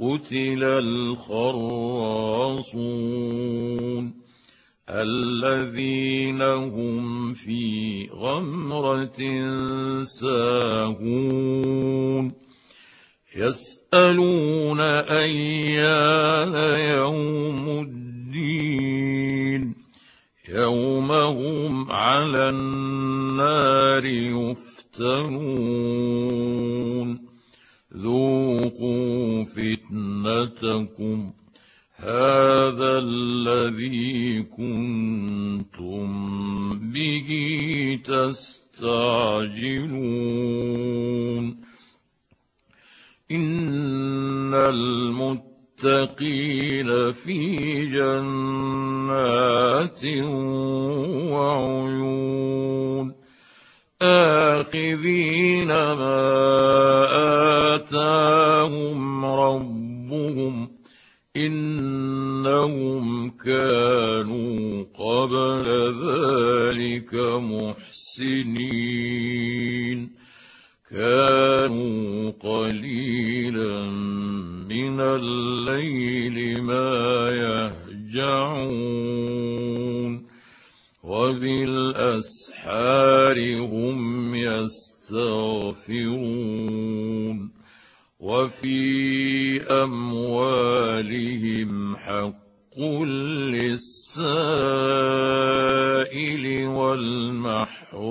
قتل الخراصون الذين هم في غمرة ساهون يسألون أيان يوم الدين يوم هم على النار يفتنون ذوقوا فتنتكم هذا الذي كنتم به تستعجلون ان المتقين في جنات وعيون آخذين كانوا قليلا من الليل ما يهجعون وبالأسحار هم يستغفرون وفي أموالهم حق للسائل والمحروم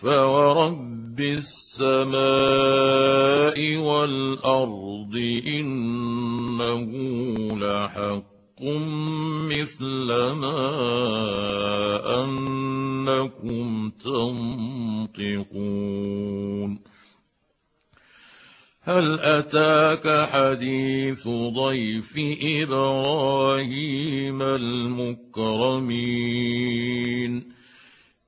فورب السماء والارض انه لحق مثل ما انكم تنطقون هل اتاك حديث ضيف إبراهيم المكرمين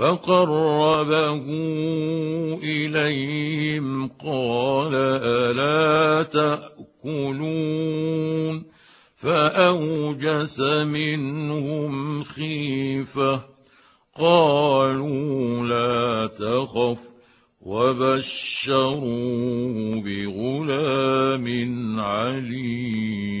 فقربه إليهم قال ألا تأكلون؟ فأوجس منهم خيفة قالوا لا تخف وبشروه بغلام عليم.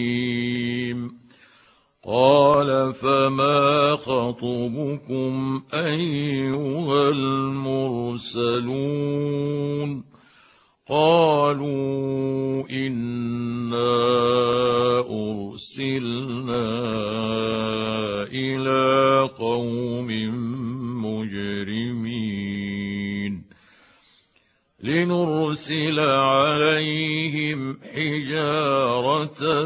قال فما خطبكم أيها المرسلون قالوا إنا أرسلنا إلى قوم مجرمين لنرسل عليهم حجارة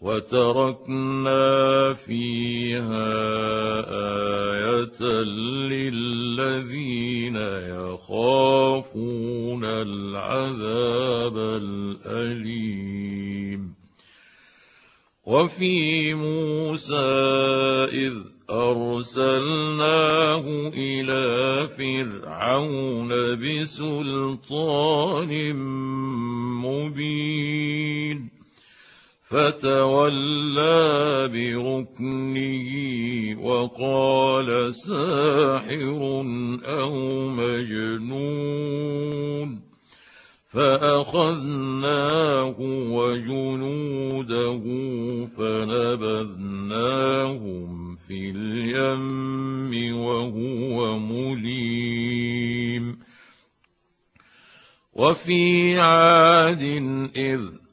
وتركنا فيها آية للذين يخافون العذاب الأليم. وفي موسى إذ أرسلناه إلى فرعون بسلطان مبين. فتولى بركنه وقال ساحر أو مجنون فأخذناه وجنوده فنبذناهم في اليم وهو مليم وفي عاد إذ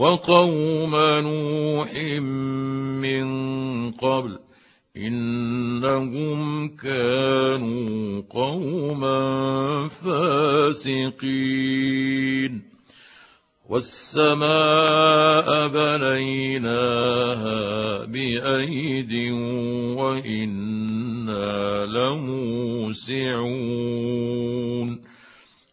وقوم نوح من قبل إنهم كانوا قوما فاسقين. والسماء بنيناها بأيد وإنا لموسعون.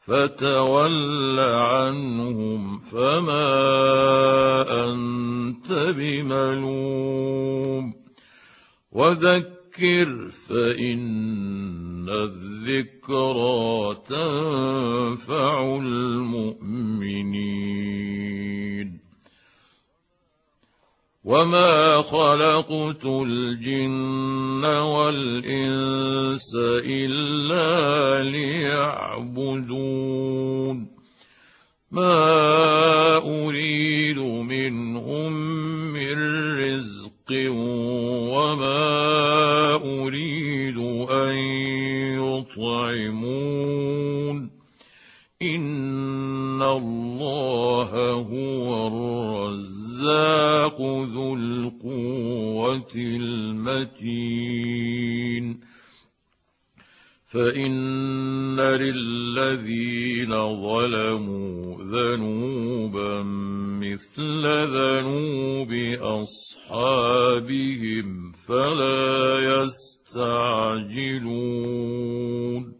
فتول عنهم فما أنت بملوم. وذكر فإن الذكرى تنفع المؤمنين. وما خلقت الجن والانس الا ليعبدون ما اريد منهم من رزق وما اريد ان يطعمون ان الله هو الرزاق ذو القوة المتين. فإن للذين ظلموا ذنوبا مثل ذنوب أصحابهم فلا يستعجلون.